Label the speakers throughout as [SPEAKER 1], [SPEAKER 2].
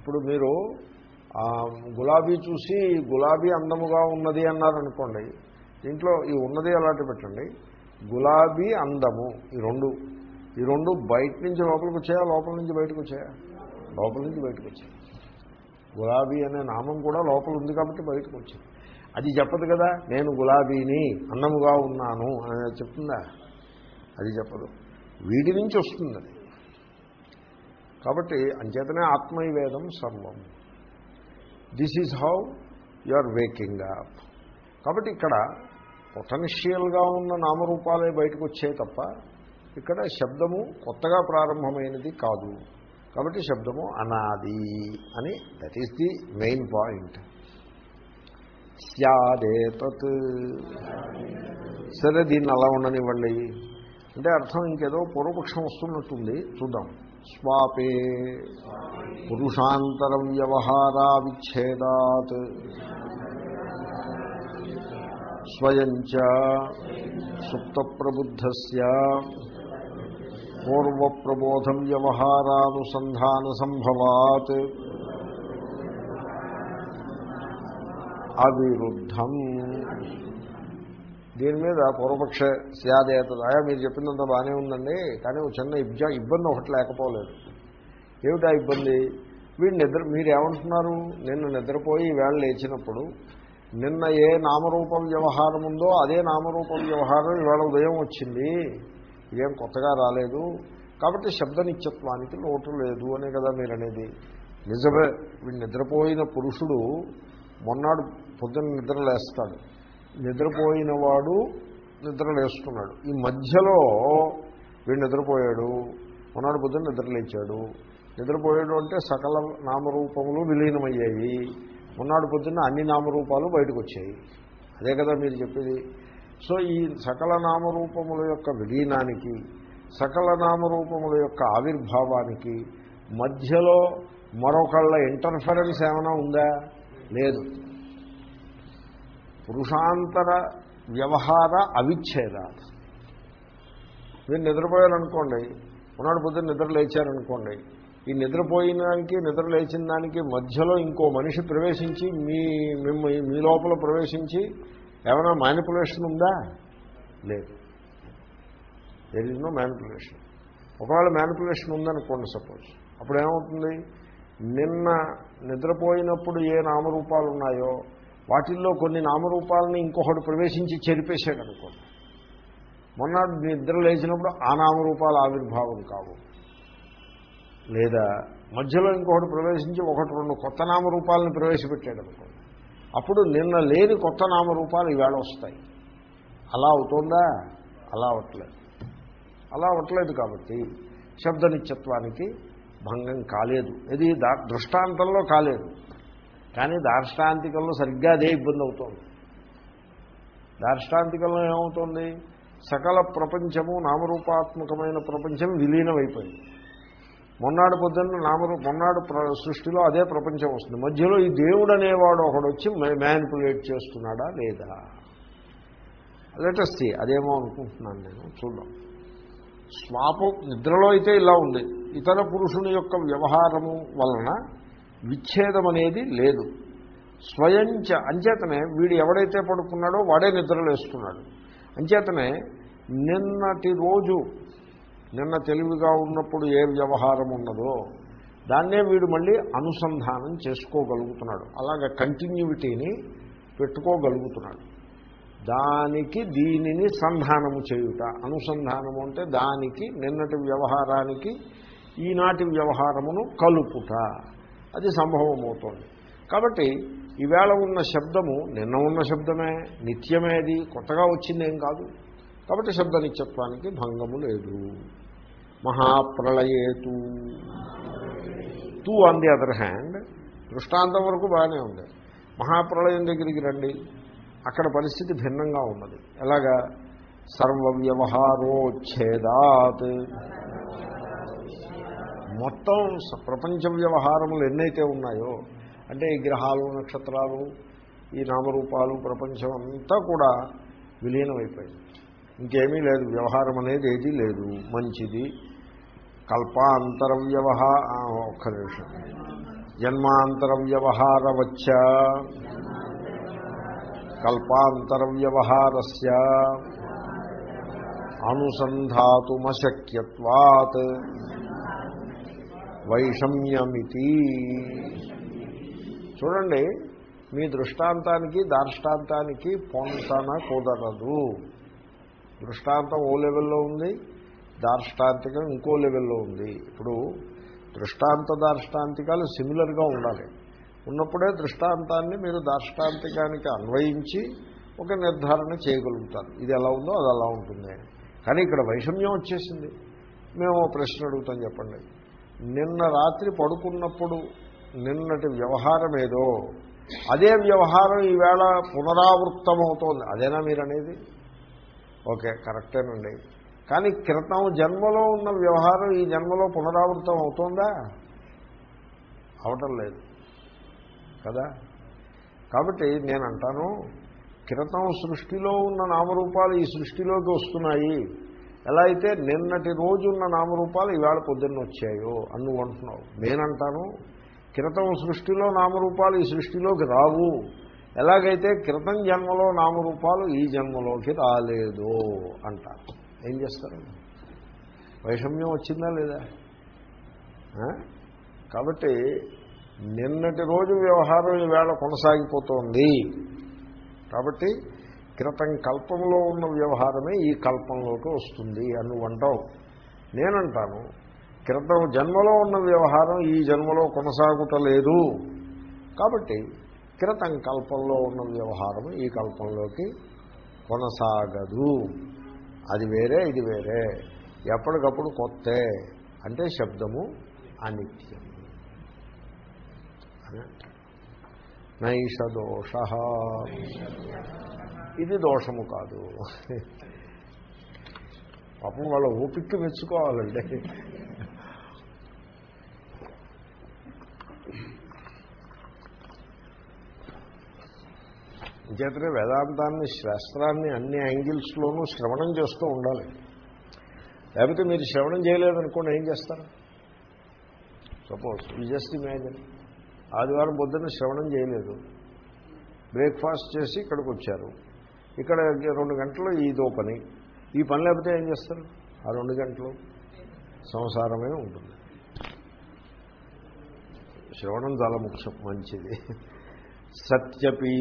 [SPEAKER 1] ఇప్పుడు మీరు గులాబీ చూసి గులాబీ అందముగా ఉన్నది అన్నారనుకోండి దీంట్లో ఈ ఉన్నది అలాంటి పెట్టండి గులాబీ అందము ఈ రెండు ఈ రెండు బయట నుంచి లోపలికి వచ్చాయా లోపల నుంచి బయటకు వచ్చాయా? లోపల నుంచి బయటకు వచ్చాయి. గులాబీ అనే నామం కూడా లోపల ఉంది కాబట్టి బయటకు వచ్చింది. అది చెప్పదు కదా నేను గులాబీని అన్నముగా ఉన్నాను అని చెప్తుందా? అది చెప్పదు. వీడి నుంచి వస్తుంది అది. కాబట్టి అంచేతనే ఆత్మైవేదం సర్వం. This is how you are waking up కాబట్టి ఇక్కడ పొటెన్షియల్గా ఉన్న నామరూపాలే బయటకు వచ్చాయి తప్ప ఇక్కడ శబ్దము కొత్తగా ప్రారంభమైనది కాదు. కాబట్టి శబ్దము అనాది అని that is the main point స్యాదేతత్ సరే దీన్ని అలా ఉండనివ్వండి. అంటే అర్థం ఇంకేదో పూర్వపక్షం వస్తున్నట్టుంది. చూద్దాం. స్వాపే. పురుషాంతర వ్యవహారా విచ్ఛేదాత్. స్వయంచ సుప్త ప్రబుద్ధస్య పూర్వప్రబోధం వ్యవహారానుసంధాన సంభవాత్ అవిరుద్ధం. దీని మీద పూర్వపక్ష స్యాదేతదాయ మీరు చెప్పినంత బాగానే ఉందండి కానీ ఒక చిన్న ఇబ్జా ఇబ్బంది ఒకటి లేకపోలేదు. ఏమిటా ఇబ్బంది? వీడు నిద్ర మీరు ఏమంటున్నారు నిన్న నిద్రపోయి వేళ లేచినప్పుడు నిన్న ఏ నామరూపం వ్యవహారం ఉందో అదే నామరూపం వ్యవహారం ఇవాళ ఉదయం వచ్చింది. ఇదేం కొత్తగా రాలేదు. కాబట్టి శబ్ద నిత్యత్వానికి లోటు లేదు అనే కదా మీరు అనేది నిజమే వీడు నిద్రపోయిన పురుషుడు మొన్నాడు పొద్దున్న నిద్రలేస్తాడు. నిద్రపోయిన వాడు నిద్రలేస్తున్నాడు. ఈ మధ్యలో వీడు నిద్రపోయాడు. మొన్నటి పొద్దున్న నిద్రలేచాడు. నిద్రపోయాడు అంటే సకల నామరూపములు విలీనమయ్యాయి. మొన్నటి పొద్దున్న అన్ని నామరూపాలు బయటకు వచ్చాయి అదే కదా మీరు చెప్పేది. సో ఈ సకల నామరూపముల యొక్క విలీనానికి సకల నామరూపముల యొక్క ఆవిర్భావానికి మధ్యలో మరొకళ్ళ ఇంటర్ఫరెన్స్ ఏమైనా ఉందా? లేదు. పురుషాంతర వ్యవహార అవిచ్ఛేద మీరు నిద్రపోయారనుకోండి ఉన్నాడు పొద్దున్న నిద్ర లేచారనుకోండి ఈ నిద్రపోయినానికి నిద్ర లేచిన దానికి మధ్యలో ఇంకో మనిషి ప్రవేశించి మీ మిమ్మ మీ లోపల ప్రవేశించి ఏమైనా మ్యానిపులేషన్ ఉందా? లేదు. దెర్ ఇస్ నో మ్యానిపులేషన్ ఒకవేళ మ్యానిపులేషన్ ఉందనుకోండి సపోజ్ అప్పుడు ఏమవుతుంది నిన్న నిద్రపోయినప్పుడు ఏ నామరూపాలు ఉన్నాయో వాటిల్లో కొన్ని నామరూపాలని ఇంకొకటి ప్రవేశించి చెరిపేశాడు అనుకోండి మొన్న నిద్ర లేచినప్పుడు ఆ నామరూపాల ఆవిర్భావం కావు. లేదా మధ్యలో ఇంకొకటి ప్రవేశించి ఒకటి రెండు కొత్త నామరూపాలను ప్రవేశపెట్టాడు అనుకోండి అప్పుడు నిన్న లేని కొత్త నామరూపాలు ఈవేళ వస్తాయి. అలా అవుతుందా? అలా అవట్లేదు అలా అవట్లేదు కాబట్టి శబ్దనిత్యత్వానికి భంగం కాలేదు. ఇది దా దృష్టాంతంలో కాలేదు. కానీ దార్ష్టాంతికంలో సరిగ్గా అదే ఇబ్బంది అవుతోంది. దార్ష్టాంతికంలో ఏమవుతుంది? సకల ప్రపంచము నామరూపాత్మకమైన ప్రపంచం విలీనమైపోయింది. మొన్నాడు పొద్దున్న నామరూ మొన్నాడు ప్ర- సృష్టిలో అదే ప్రపంచం వస్తుంది. మధ్యలో ఈ దేవుడు అనేవాడు ఒకడు వచ్చి మ్యానిపులేట్ చేస్తున్నాడా లేదా? లేటెస్ట్ అదేమో అనుకుంటున్నాను నేను. చూద్దాం. స్వాపం నిద్రలో అయితే ఇలా ఉంది. ఇతర పురుషుని యొక్క వ్యవహారము వలన విచ్ఛేదం అనేది లేదు. స్వయంచ అంచేతనే వీడు ఎవడైతే పడుకున్నాడో వాడే నిద్రలేస్తున్నాడు. అంచేతనే నిన్నటి రోజు నిన్న తెలివిగా ఉన్నప్పుడు ఏ వ్యవహారం ఉన్నదో దాన్నే వీడు మళ్ళీ అనుసంధానం చేసుకోగలుగుతున్నాడు. అలాగే కంటిన్యూటీని పెట్టుకోగలుగుతున్నాడు. దానికి దీనిని సంధానము చేయుట. అనుసంధానము అంటే దానికి నిన్నటి వ్యవహారానికి ఈనాటి వ్యవహారమును కలుపుట. అది సంభవమవుతోంది. కాబట్టి ఈవేళ ఉన్న శబ్దము నిన్న ఉన్న శబ్దమే నిత్యమేది కొత్తగా వచ్చిందేం కాదు. కాబట్టి శబ్ద నిత్యత్వానికి భంగము లేదు. మహాప్రళయేతు తూ. ఆన్ ది అదర్ హ్యాండ్ దృష్టాంతం వరకు బాగానే ఉంది. మహాప్రళయం దగ్గరికి రండి. అక్కడ పరిస్థితి భిన్నంగా ఉన్నది. ఎలాగా? సర్వవ్యవహారోచ్ఛేదాత్. మొత్తం ప్రపంచ వ్యవహారములు ఎన్నైతే ఉన్నాయో అంటే ఈ గ్రహాలు నక్షత్రాలు ఈ నామరూపాలు ప్రపంచం అంతా కూడా విలీనమైపోయింది. ఇంకేమీ లేదు వ్యవహారం అనేది ఏదీ లేదు మంచిది. కల్పాంతర వ్యవహార ఒక్క నిమిషం. జన్మాంతర వ్యవహారవచ్చ కల్పాంతర వ్యవహారస్య అనుసంధాతుమశక్యత్వాత్. వైషమ్యమితి. చూడండి మీ దృష్టాంతానికి దార్ష్టాంతానికి పొంతన కుదరదు. దృష్టాంతం ఓ లెవెల్లో ఉంది దార్ష్టాంతికం ఇంకో లెవెల్లో ఉంది. ఇప్పుడు దృష్టాంత దార్ష్టాంతికాలు సిమిలర్గా ఉండాలి. ఉన్నప్పుడే దృష్టాంతాన్ని మీరు దార్ష్టాంతికానికి అన్వయించి ఒక నిర్ధారణ చేయగలుగుతారు. ఇది ఎలా ఉందో అది అలా ఉంటుంది. కానీ ఇక్కడ వైషమ్యం వచ్చేసింది. మేము ప్రశ్న అడుగుతాం చెప్పండి. నిన్న రాత్రి పడుకున్నప్పుడు నిన్నటి వ్యవహారం ఏదో అదే వ్యవహారం ఈవేళ పునరావృత్తమవుతోంది. అదేనా మీరు అనేది ఓకే కరెక్టేనండి. కానీ క్రితం జన్మలో ఉన్న వ్యవహారం ఈ జన్మలో పునరావృతం అవుతోందా అవటం లేదు. కదా? కాబట్టి నేను అంటాను క్రితం సృష్టిలో ఉన్న నామరూపాలు ఈ సృష్టిలోకి వస్తున్నాయి. ఎలా అయితే నిన్నటి రోజున్న నామరూపాలు ఈవేళ పొద్దున్న వచ్చాయో అని నువ్వు అంటున్నావు. నేనంటాను క్రితం సృష్టిలో నామరూపాలు ఈ సృష్టిలోకి రావు. ఎలాగైతే క్రితం జన్మలో నామరూపాలు ఈ జన్మలోకి రాలేదు అంటారు. ఏం చేస్తారండి వైషమ్యం వచ్చిందా లేదా? కాబట్టి నిన్నటి రోజు వ్యవహారం ఈవేళ కొనసాగిపోతోంది. కాబట్టి క్రితం కల్పంలో ఉన్న వ్యవహారమే ఈ కల్పంలోకి వస్తుంది అని నువ్వు అంటావు. నేనంటాను క్రితం జన్మలో ఉన్న వ్యవహారం ఈ జన్మలో కొనసాగుటలేదు. కాబట్టి క్రితం కల్పంలో ఉన్న వ్యవహారం ఈ కల్పంలోకి కొనసాగదు. అది వేరే ఇది వేరే. ఎప్పటికప్పుడు కొత్త అంటే శబ్దము అనిత్యం. అని నైష దోష. ఇది దోషము కాదు. పాపం వాళ్ళ ఓపిక్కి మెచ్చుకోవాలండి. చేతనే వేదాంతాన్ని శాస్త్రాన్ని అన్ని యాంగిల్స్లోనూ శ్రవణం చేస్తూ ఉండాలి. లేకపోతే మీరు శ్రవణం చేయలేదనుకోండి ఏం చేస్తారు? సపోజ్ యూ జస్ట్ ఇమాజిన్ ఆదివారం పొద్దున్న శ్రవణం చేయలేదు. బ్రేక్ఫాస్ట్ చేసి ఇక్కడికి వచ్చారు. ఇక్కడ రెండు గంటలు ఇదో పని. ఈ పని లేకపోతే ఏం చేస్తారు? ఆ రెండు గంటలు సంసారమే ఉంటుంది. శ్రవణం చాలా ముఖ్యం మంచిది. సత్యపి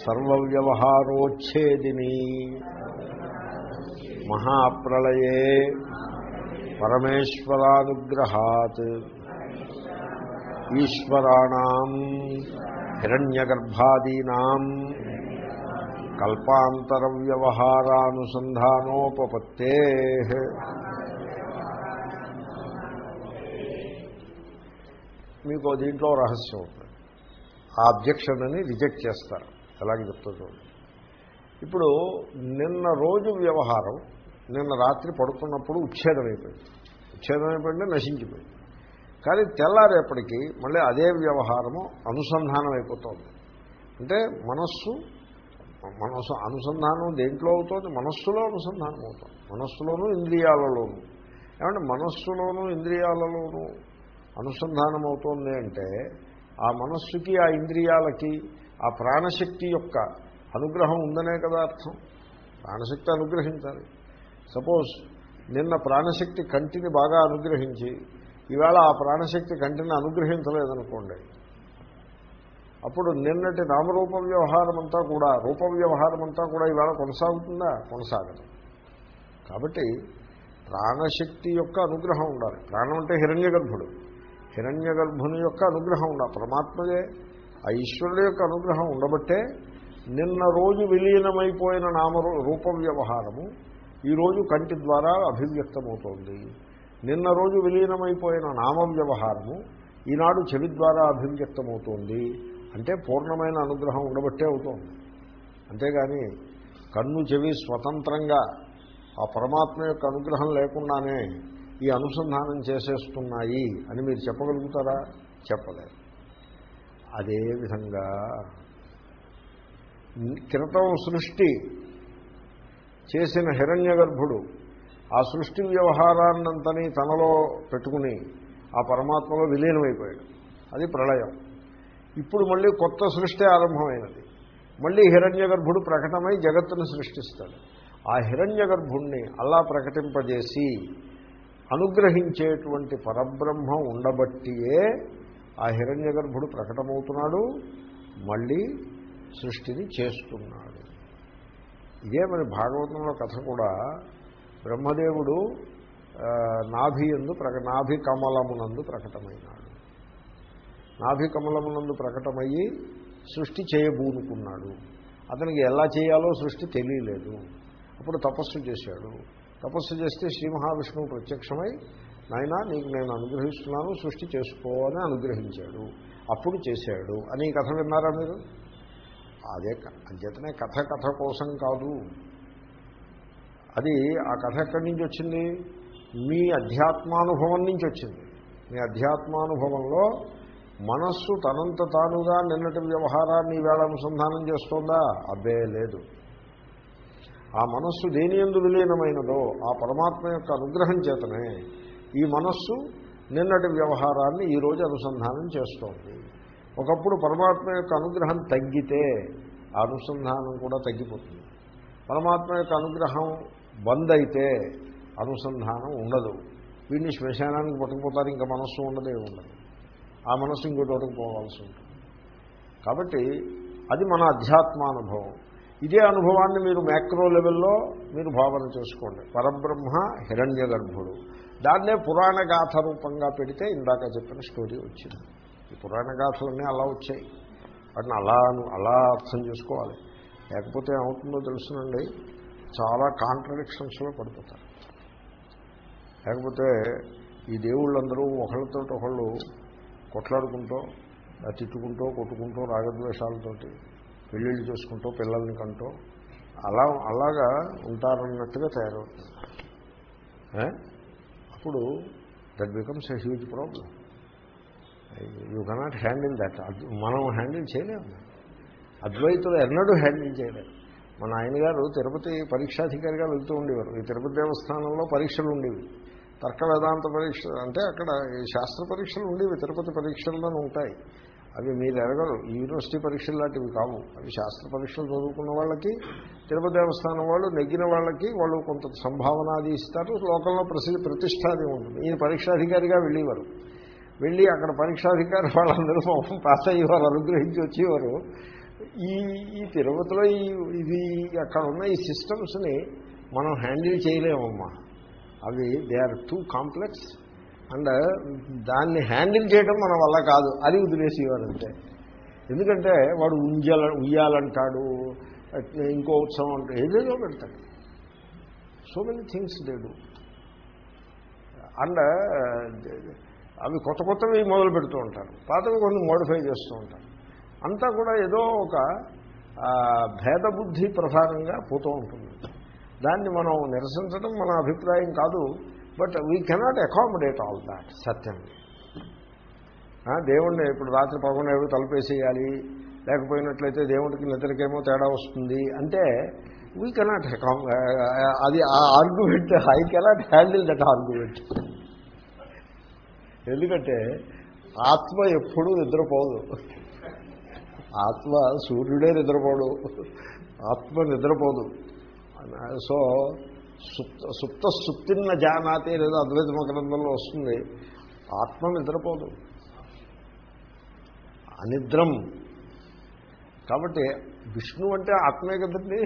[SPEAKER 1] సర్వవ్యవహారోచ్ఛేదిని మహాప్రళయే పరమేశ్వరానుగ్రహాత్. ఈశ్వరాణం హిరణ్యగర్భాదీనాం కల్పాంతర వ్యవహారానుసంధానోపత్తే మీకు దీంట్లో రహస్యం ఉంటుంది ఆ అబ్జెక్షన్ అని రిజెక్ట్ చేస్తారు. ఎలాగే చెప్తా చూడండి. ఇప్పుడు నిన్న రోజు వ్యవహారం నిన్న రాత్రి పడుకున్నప్పుడు ఉచ్ఛేదం అయిపోయింది. ఉచ్ఛేదం అయిపోయింది నశించిపోయింది. కానీ తెల్లారేపటికి మళ్ళీ అదే వ్యవహారము అనుసంధానం అయిపోతుంది అంటే మనస్సు మనస్సు అనుసంధానం దేంట్లో అవుతుంది? మనస్సులో అనుసంధానం అవుతుంది. మనస్సులోనూ ఇంద్రియాలలోనూ. ఏమంటే మనస్సులోనూ ఇంద్రియాలలోనూ అనుసంధానం అవుతోంది అంటే ఆ మనస్సుకి ఆ ఇంద్రియాలకి ఆ ప్రాణశక్తి యొక్క అనుగ్రహం ఉందనే కదా అర్థం. ప్రాణశక్తి అనుగ్రహించాలి. సపోజ్ నిన్న ప్రాణశక్తి కంటిని బాగా అనుగ్రహించి ఈవేళ ఆ ప్రాణశక్తి కంటిని అనుగ్రహించలేదనుకోండి. అప్పుడు నిన్నటి నామరూప వ్యవహారం అంతా కూడా రూప వ్యవహారం అంతా కూడా ఇవాళ కొనసాగుతుందా? కొనసాగదు. కాబట్టి ప్రాణశక్తి యొక్క అనుగ్రహం ఉండాలి. ప్రాణం అంటే హిరణ్య గర్భుడు హిరణ్య గర్భుని యొక్క అనుగ్రహం ఉండాలి. పరమాత్మయే ఆ ఈశ్వరుడు యొక్క అనుగ్రహం ఉండబట్టే నిన్న రోజు విలీనమైపోయిన నామ రూప వ్యవహారము ఈరోజు కంటి ద్వారా అభివ్యక్తమవుతోంది. నిన్న రోజు విలీనమైపోయిన నామ వ్యవహారము ఈనాడు చెవి ద్వారా అభివ్యక్తమవుతోంది. అంటే పూర్ణమైన అనుగ్రహం ఉండబట్టే అవుతోంది. అంతేగాని కన్ను చెవి స్వతంత్రంగా ఆ పరమాత్మ యొక్క అనుగ్రహం లేకుండానే ఈ అనుసంధానం చేసేస్తున్నాయి అని మీరు చెప్పగలుగుతారా? చెప్పలేరు అదేవిధంగా క్రితం సృష్టి చేసిన హిరణ్య గర్భుడు ఆ సృష్టి వ్యవహారాన్నంతని తనలో పెట్టుకుని ఆ పరమాత్మలో విలీనమైపోయాడు. అది ప్రళయం. ఇప్పుడు మళ్ళీ కొత్త సృష్టి ఆరంభమైనది. మళ్ళీ హిరణ్య గర్భుడు ప్రకటమై జగత్తును సృష్టిస్తాడు. ఆ హిరణ్య గర్భుణ్ణి అలా ప్రకటింపజేసి అనుగ్రహించేటువంటి పరబ్రహ్మ ఉండబట్టియే ఆ హిరణ్య గర్భుడు ప్రకటమవుతున్నాడు మళ్ళీ సృష్టిని చేస్తున్నాడు. ఇదే మరి భాగవతంలో కథ కూడా. బ్రహ్మదేవుడు నాభి ఎందు ప్రక నాభి కమలమునందు ప్రకటమైనాడు. నాభికమలమునందు ప్రకటమయ్యి సృష్టి చేయబూనుకున్నాడు. అతనికి ఎలా చేయాలో సృష్టి తెలియలేదు. అప్పుడు తపస్సు చేశాడు. తపస్సు చేస్తే శ్రీ మహావిష్ణువు ప్రత్యక్షమై నాయన నీకు నేను అనుగ్రహిస్తున్నాను సృష్టి చేసుకోవాలని అనుగ్రహించాడు. అప్పుడు చేశాడు. అని ఈ కథ విన్నారా మీరు? అదే క- అంచేతనే కథ కథ కోసం కాదు. అది ఆ కథ ఎక్కడి నుంచి వచ్చింది? మీ అధ్యాత్మానుభవం నుంచి వచ్చింది. మీ అధ్యాత్మానుభవంలో మనస్సు తనంత తానుగా నిన్నటి వ్యవహారాన్ని ఈవేళ అనుసంధానం చేస్తోందా? అబ్బే లేదు. ఆ మనస్సు దేని ఎందు విలీనమైనదో ఆ పరమాత్మ యొక్క అనుగ్రహం చేతనే ఈ మనస్సు నిన్నటి వ్యవహారాన్ని ఈరోజు అనుసంధానం చేస్తోంది. ఒకప్పుడు పరమాత్మ యొక్క అనుగ్రహం తగ్గితే ఆ అనుసంధానం కూడా తగ్గిపోతుంది. పరమాత్మ యొక్క అనుగ్రహం బంద్ అయితే అనుసంధానం ఉండదు. వీడిని శ్మశానానికి పట్టుకుపోతారు ఇంకా మనస్సు ఉండదే ఉండదు ఆ మనస్సు ఇంకో చోటకు పోవాల్సి ఉంటుంది. కాబట్టి అది మన అధ్యాత్మానుభవం. ఇదే అనుభవాన్ని మీరు మ్యాక్రో లెవెల్లో మీరు భావన చేసుకోండి. పరబ్రహ్మ హిరణ్య గర్భుడు. దాన్నే పురాణ గాథ రూపంగా పెడితే ఇందాక చెప్పిన స్టోరీ వచ్చింది. ఈ పురాణ గాథలన్నీ అలా వచ్చాయి. వాటిని అలా అలా అర్థం చేసుకోవాలి. లేకపోతే ఏమవుతుందో తెలుసునండి. చాలా కాంట్రడిక్షన్స్లో పడిపోతారు. లేకపోతే ఈ దేవుళ్ళందరూ ఒకళ్ళతో ఒకళ్ళు కొట్లాడుకుంటూ తిట్టుకుంటూ కొట్టుకుంటూ రాగద్వేషాలతోటి పెళ్ళిళ్ళు చేసుకుంటూ పిల్లల్ని కంటూ అలా అలాగా ఉంటారన్నట్టుగా తయారవుతుంది? అప్పుడు that becomes a huge problem you cannot handle that మనం హ్యాండిల్ చేయలేము. అద్వైతులు ఎన్నడూ హ్యాండిల్ చేయలేరు మన ఆయన గారు తిరుపతి పరీక్షాధికారిగా వెళ్తూ ఉండేవారు. ఈ తిరుపతి దేవస్థానంలో పరీక్షలు ఉండేవి. తర్క వేదాంత పరీక్ష అంటే అక్కడ శాస్త్ర పరీక్షలు ఉండేవి తిరుపతి పరీక్షల్లోనే ఉంటాయి. అవి మీరు ఎరగరు. యూనివర్సిటీ పరీక్షలు లాంటివి కావు. అవి శాస్త్ర పరీక్షలు చదువుకున్న వాళ్ళకి తిరుపతి దేవస్థానం వాళ్ళు నెగ్గిన వాళ్ళకి వాళ్ళు కొంత సంభావన అది ఇస్తారు. లోకంలో ప్రసిద్ధి ప్రతిష్టాది ఉంటుంది. ఈయన పరీక్షాధికారిగా వెళ్ళేవారు. వెళ్ళి అక్కడ పరీక్షాధికారి వాళ్ళందరూ పాస్ అయ్యేవారు అనుగ్రహించి వచ్చేవారు. ఈ ఈ తిరుపతిలో ఈ ఇది అక్కడ ఉన్న ఈ సిస్టమ్స్ని మనం హ్యాండిల్ చేయలేమమ్మా. అవి they are too complex. And దాన్ని హ్యాండిల్ చేయడం మన వల్ల కాదు. అది వదిలేసేవారు అంతే. ఎందుకంటే వాడు ఉంజల ఉయ్యాలంటాడు ఇంకో ఉత్సవం అంటాడు ఏదేదో పెడతాడు. సో మెనీ థింగ్స్ దేడు అండ్ అవి కొత్త కొత్తవి మొదలు పెడుతూ ఉంటారు. పాతవి కొన్ని మోడిఫై చేస్తూ ఉంటారు. అంతా కూడా ఏదో ఒక భేదబుద్ధి భేద బుద్ధి ప్రధానంగా పోతూ ఉంటుంది. దాన్ని మనం నిరసించడం మన అభిప్రాయం కాదు but we cannot accommodate all that సత్యం. దేవుణ్ణి ఇప్పుడు రాత్రి పగకుండా ఏడు తలుపేసేయాలి లేకపోయినట్లయితే దేవుడికి నిద్రకేమో తేడా వస్తుంది అంటే వీ కెనాట్ అది ఆ argument I cannot handle that argument ఎందుకంటే ఆత్మ ఎప్పుడూ నిద్రపోదు. ఆత్మ సూర్యుడే నిద్రపోడు. ఆత్మ నిద్రపోదు. సో సుప్త సుప్త సుప్తిన్న జానాతి లేదా అద్వైతమ గ్రంథంలో వస్తుంది. ఆత్మ నిద్రపోదు. అనిద్రం. కాబట్టి విష్ణు అంటే ఆత్మే కదండి.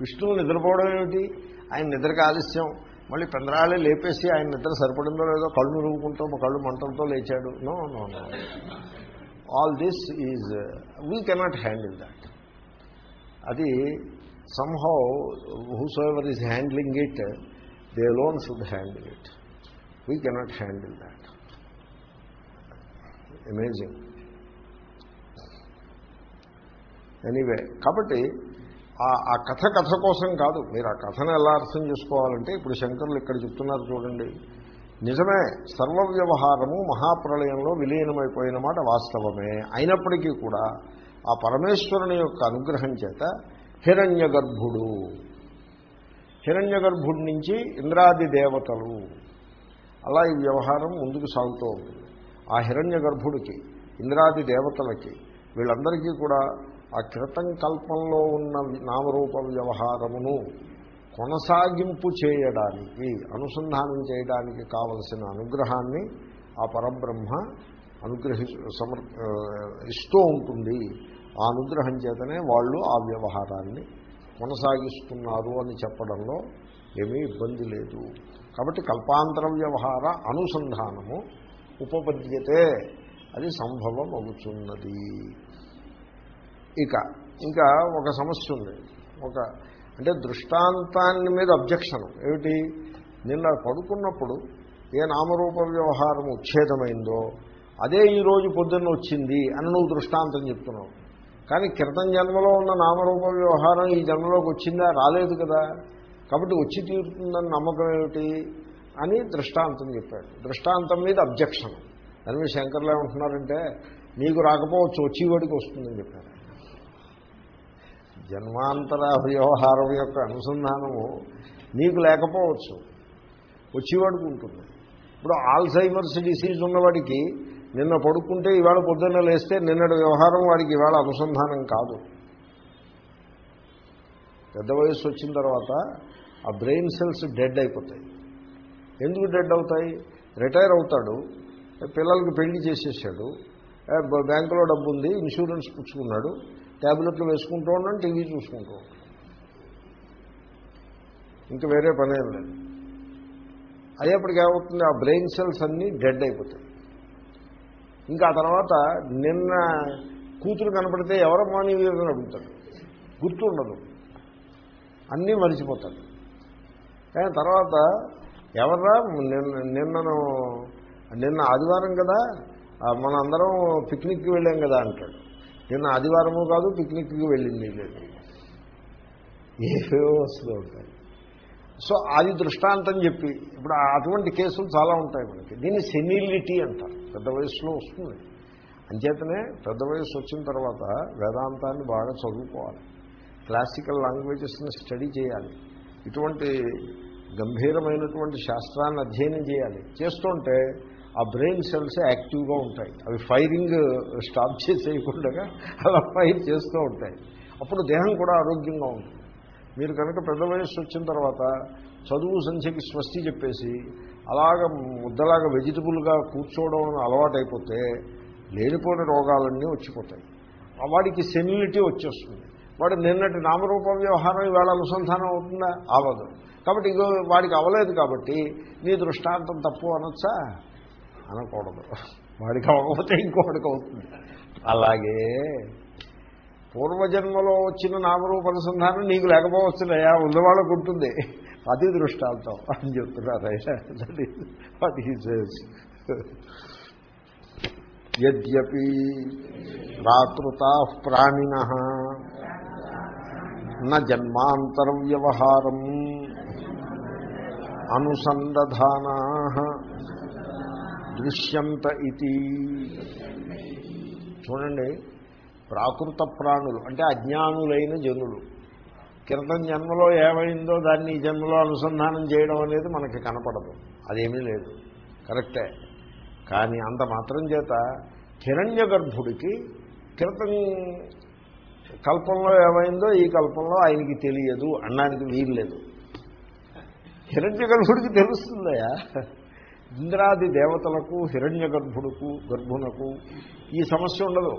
[SPEAKER 1] విష్ణువు నిద్రపోవడం ఏమిటి? ఆయన నిద్రకి ఆలస్యం. మళ్ళీ పెందరాలే లేపేసి ఆయన నిద్ర సరిపడిందో లేదో కళ్ళు నూరుకుంటూ కళ్ళు మంటలతో లేచాడు. No no no. All this is we cannot handle that అది somehow whosoever ever is it, it they lone handle handle it we handle handle Amazing. Anyway కాబట్టి ఆ- ఆ కథ కథ కోసం కాదు. మీరు ఆ కథను ఎలా అర్థం చేసుకోవాలంటే ఇప్పుడు శంకరులు ఇక్కడ చెప్తున్నారు చూడండి. నిజమే సర్వ వ్యవహారము మహాప్రళయంలో విలీనమైపోయిన మాట వాస్తవమే. అయినప్పటికీ కూడా ఆ పరమేశ్వరుని యొక్క అనుగ్రహం చేత హిరణ్య గర్భుడు హిరణ్య గర్భుడి నుంచి ఇంద్రాది దేవతలు. అలా ఈ వ్యవహారం ముందుకు సాగుతూ ఉంటుంది ఆ హిరణ్య గర్భుడికి ఇంద్రాది దేవతలకి వీళ్ళందరికీ కూడా ఆ క్రితం కల్పంలో ఉన్న నామరూప వ్యవహారమును కొనసాగింపు చేయడానికి అనుసంధానం చేయడానికి కావలసిన అనుగ్రహాన్ని ఆ పరబ్రహ్మ అనుగ్రహి సమర్ ఇస్తూ ఉంటుంది. ఆ అనుగ్రహం చేతనే వాళ్ళు ఆ వ్యవహారాన్ని కొనసాగిస్తున్నారు అని చెప్పడంలో ఏమీ ఇబ్బంది లేదు. కాబట్టి కల్పాంతర వ్యవహార అనుసంధానము ఉపపద్యతే అది సంభవం అవుతున్నది ఇక ఇంకా ఒక సమస్య ఉంది. ఒక అంటే దృష్టాంతాన్ని మీద అబ్జెక్షన్. ఏమిటి? నిన్న పడుకున్నప్పుడు ఏ నామరూప వ్యవహారం ఉచ్ఛేదమైందో అదే ఈరోజు పొద్దున్న వచ్చింది అని నువ్వు దృష్టాంతం చెప్తున్నావు. కానీ క్రితం జన్మలో ఉన్న నామరూప వ్యవహారం ఈ జన్మలోకి వచ్చిందా? రాలేదు కదా. కాబట్టి వచ్చి తీరుతుందని నమ్మకం ఏమిటి? అని దృష్టాంతం చెప్పాడు. దృష్టాంతం మీద అబ్జెక్షన్. దాని మీద శంకర్లు ఏమంటున్నారంటే నీకు రాకపోవచ్చు వచ్చేవాడికి వస్తుందని చెప్పారు. జన్మాంతర వ్యవహారం యొక్క అనుసంధానము నీకు లేకపోవచ్చు వచ్చేవాడికి ఉంటుంది. ఇప్పుడు ఆల్సైమర్స్ డిసీజ్ ఉన్నవాడికి నిన్న పడుకుంటే ఇవాళ పొద్దున్న లేస్తే నిన్నటి వ్యవహారం వాడికి ఇవాళ అనుసంధానం కాదు. పెద్ద వయసు వచ్చిన తర్వాత ఆ బ్రెయిన్ సెల్స్ డెడ్ అయిపోతాయి. ఎందుకు డెడ్ అవుతాయి? రిటైర్ అవుతాడు పిల్లలకి పెళ్ళి చేసేసాడు బ్యాంకులో డబ్బు ఉంది ఇన్సూరెన్స్ పుచ్చుకున్నాడు ట్యాబ్లెట్లు వేసుకుంటూ ఉన్నాడు టీవీ చూసుకుంటూ ఉన్నాడు. ఇంకా వేరే పనేం లేదు. అయ్యేప్పటికి ఏమవుతుంది? ఆ బ్రెయిన్ సెల్స్ అన్నీ డెడ్ అయిపోతాయి. ఇంకా ఆ తర్వాత నిన్న కూతురు కనపడితే ఎవరమ్మా నీ వీరని అడుగుతాడు. గుర్తు ఉండదు. అన్నీ మరిచిపోతాడు. కానీ తర్వాత ఎవర్రా? నిన్న నిన్నను నిన్న ఆదివారం కదా? మన అందరం పిక్నిక్కి వెళ్ళాం కదా అంటాడు. నిన్న ఆదివారము కాదు పిక్నిక్కి వెళ్ళింది లేదు ఏవో వస్తూ ఉంటాయి సో అది దృష్టాంతం చెప్పి ఇప్పుడు అటువంటి కేసులు చాలా ఉంటాయి మనకి. దీన్ని సెనిలిటీ అంటారు. పెద్ద వయసులో వస్తుంది. అంచేతనే పెద్ద వయసు వచ్చిన తర్వాత వేదాంతాన్ని బాగా చదువుకోవాలి. క్లాసికల్ లాంగ్వేజెస్ని స్టడీ చేయాలి. ఇటువంటి గంభీరమైనటువంటి శాస్త్రాన్ని అధ్యయనం చేయాలి. చేస్తుంటే ఆ బ్రెయిన్ సెల్స్ యాక్టివ్గా ఉంటాయి. అవి ఫైరింగ్ స్టాప్ చేసేయకుండా అలా ఫైర్ చేస్తూ ఉంటాయి. అప్పుడు దేహం కూడా ఆరోగ్యంగా ఉంటుంది. మీరు కనుక పెద్ద వయస్సు వచ్చిన తర్వాత చదువు సంఖ్యకి స్వస్తి చెప్పేసి అలాగ ముద్దలాగా వెజిటబుల్గా కూర్చోవడం అలవాటైపోతే లేనిపోని రోగాలన్నీ వచ్చిపోతాయి. వాడికి సెనిలిటీ వచ్చేస్తుంది. వాడు నిన్నటి నామరూప వ్యవహారం ఇవాళ అనుసంధానం అవుతుందా? అవ్వదు. కాబట్టి ఇగో వాడికి అవలేదు కాబట్టి నీ దృష్టాంతం తప్పు అనొచ్చా? అనకూడదు. వాడికి అవ్వకపోతే ఇంకోటికి అవుతుంది. అలాగే పూర్వజన్మలో వచ్చిన నామరూప అనుసంధానం నీకు లేకపోవచ్చునయా ఉన్నవాళ్ళకు ఉంటుంది. అది దృష్టాంతం అని చెప్తున్నారు వాట్ ఈజ్ యద్యపి ప్రాకృతా ప్రాణిన న జన్మాంతర వ్యవహారం అనుసంధానా దృశ్యంత ఇది చూడండి ప్రాకృత ప్రాణులు అంటే అజ్ఞానులైన జనులు. క్రితం జన్మలో ఏమైందో దాన్ని ఈ జన్మలో అనుసంధానం చేయడం అనేది మనకి కనపడదు. అదేమీ లేదు. కరెక్టే. కానీ అంత మాత్రం చేత హిరణ్య గర్భుడికి క్రితం కల్పంలో ఏమైందో ఈ కల్పంలో ఆయనకి తెలియదు అనడానికి వీల్లేదు. హిరణ్య గర్భుడికి తెలుస్తుందయా ఇంద్రాది దేవతలకు హిరణ్య గర్భుడుకు గర్భునకు ఈ సమస్య ఉండదు.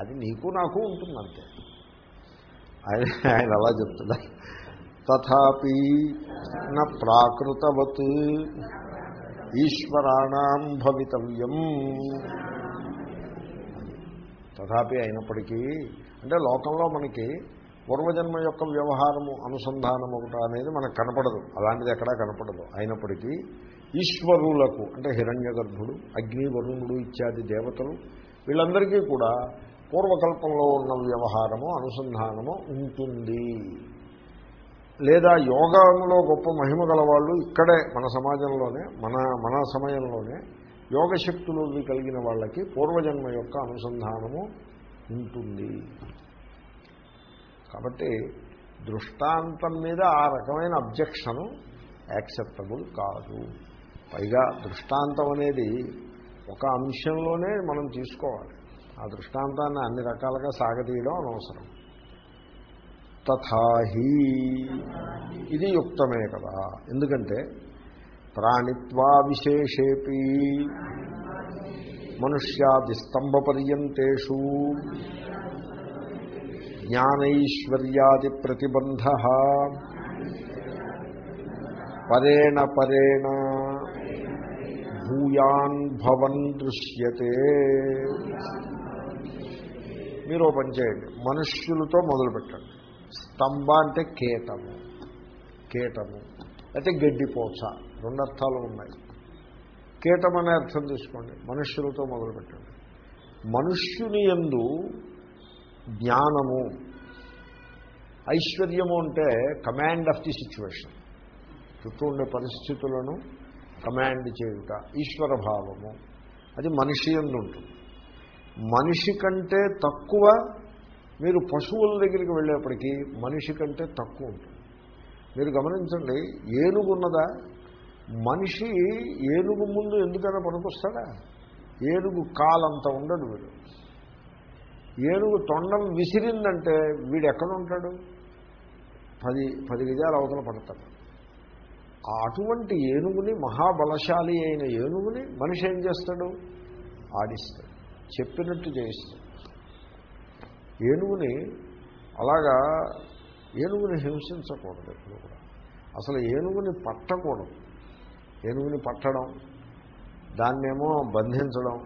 [SPEAKER 1] అది నీకు నాకు ఉంటుందంతే. ఆయన ఆయన అలా చెప్తున్నారు. తథాపి నా ప్రాకృతవత్ ఈశ్వరాణం భవితవ్యం. తథాపి అయినప్పటికీ అంటే లోకంలో మనకి పూర్వజన్మ యొక్క వ్యవహారము అనుసంధానం ఒకట అనేది మనకు కనపడదు. అలాంటిది ఎక్కడా కనపడదు. అయినప్పటికీ ఈశ్వరులకు అంటే హిరణ్య గర్భుడు అగ్ని వరుణుడు ఇత్యాది దేవతలు వీళ్ళందరికీ కూడా పూర్వకల్పంలో ఉన్న వ్యవహారము అనుసంధానము ఉంటుంది. లేదా యోగంలో గొప్ప మహిమ గల వాళ్ళు ఇక్కడే మన సమాజంలోనే మన మన సమయంలోనే యోగశక్తులు కలిగిన వాళ్ళకి పూర్వజన్మ యొక్క అనుసంధానము ఉంటుంది. కాబట్టి దృష్టాంతం మీద ఆ రకమైన అబ్జెక్షను యాక్సెప్టబుల్ కాదు. పైగా దృష్టాంతం అనేది ఒక అంశంలోనే మనం తీసుకోవాలి. ఆ దృష్టాంతాన్ని అన్ని రకాలుగా సాగతీయడం అనవసరం. తథాహి. ఇది యుక్తమే కదా. ఎందుకంటే ప్రాణిత్వా విశేషేపి మనుష్యాది స్తంభపర్యంతేషు జ్ఞానైశ్వర్యాది ప్రతిబంధ పరేణ పరేణ భూయాన్ భవన్ దృశ్యతే. మీరు ఓ పని చేయండి. మనుష్యులతో మొదలుపెట్టండి స్తంభ అంటే కేటము. కేటము. అయితే గడ్డిపోచ రెండు అర్థాలు ఉన్నాయి. కీటం అనే అర్థం తీసుకోండి. మనుష్యులతో మొదలుపెట్టండి మనుష్యుని ఎందు జ్ఞానము ఐశ్వర్యము అంటే కమాండ్ ఆఫ్ ది సిచ్యువేషన్. చుట్టూ ఉండే పరిస్థితులను కమాండ్ చేయుట ఈశ్వర భావము. అది మనిషి ఎందు ఉంటుంది. మనిషి కంటే తక్కువ మీరు పశువుల దగ్గరికి వెళ్ళేప్పటికీ మనిషి కంటే తక్కువ ఉంటుంది. మీరు గమనించండి ఏనుగు ఉన్నదా? మనిషి ఏనుగు ముందు ఎందుకైనా పనికొస్తాడా? ఏనుగు కాలంత ఉండడు వీడు. ఏనుగు తొండం విసిరిందంటే వీడు ఎక్కడ ఉంటాడు? పది పది గజాలు అవతల పడతాడు. అటువంటి ఏనుగుని మహాబలశాలి అయిన ఏనుగుని మనిషి ఏం చేస్తాడు? ఆడిస్తాడు. చెప్పినట్టు చేయిస్తాడు ఏనుగుని అలాగా ఏనుగుని హింసించకూడదు ఎప్పుడు కూడా. అసలు ఏనుగుని పట్టకూడదు. ఏనుగుని పట్టడం దాన్నేమో బంధించడం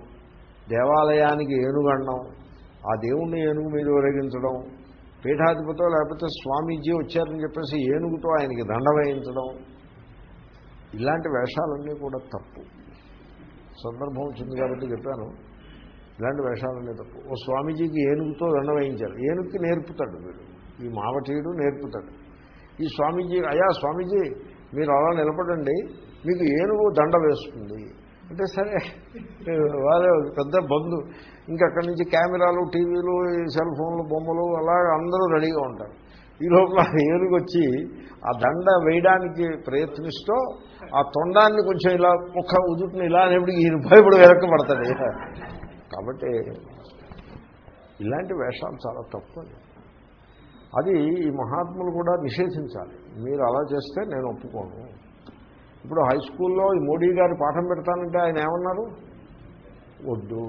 [SPEAKER 1] దేవాలయానికి ఏనుగండం ఆ దేవుణ్ణి ఏనుగు మీద ఊరేగించడం పీఠాధిపతో లేకపోతే స్వామీజీ వచ్చారని చెప్పేసి ఏనుగుతో ఆయనకి దండ వేయించడం ఇలాంటి వేషాలన్నీ కూడా తప్పు. సందర్భం వచ్చింది కాబట్టి చెప్పాను. ఇలాంటి వేషాలనే తప్పు. ఓ స్వామీజీకి ఏనుగుతో దండ వేయించారు ఏనుగుకి నేర్పుతాడు వీడు. ఈ మావటీయుడు నేర్పుతాడు. ఈ స్వామీజీ అయా స్వామీజీ మీరు అలా నిలబడండి. మీకు ఏనుగు దండ వేస్తుంది. అంటే సరే వాళ్ళే పెద్ద బంధు. ఇంకక్కడి నుంచి కెమెరాలు టీవీలు సెల్ ఫోన్లు బొమ్మలు అలా అందరూ రెడీగా ఉంటారు. ఈ లోపల ఏనుగు వచ్చి ఆ దండ వేయడానికి ప్రయత్నిస్తూ ఆ తొండాన్ని కొంచెం ఇలా ఒక్క ఉదుటిని ఇలా అనేప్పుడు ఈయన భయపడి వెనక్కి పడతాడు. కాబట్టి ఇలాంటి వేషాలు చాలా తప్పు అది ఈ మహాత్ములు కూడా నిషేధించాలి. మీరు అలా చేస్తే నేను ఒప్పుకోను. ఇప్పుడు హై స్కూల్లో ఈ మోడీ గారి పాఠం పెడతానంటే ఆయన ఏమన్నారు? వద్దు.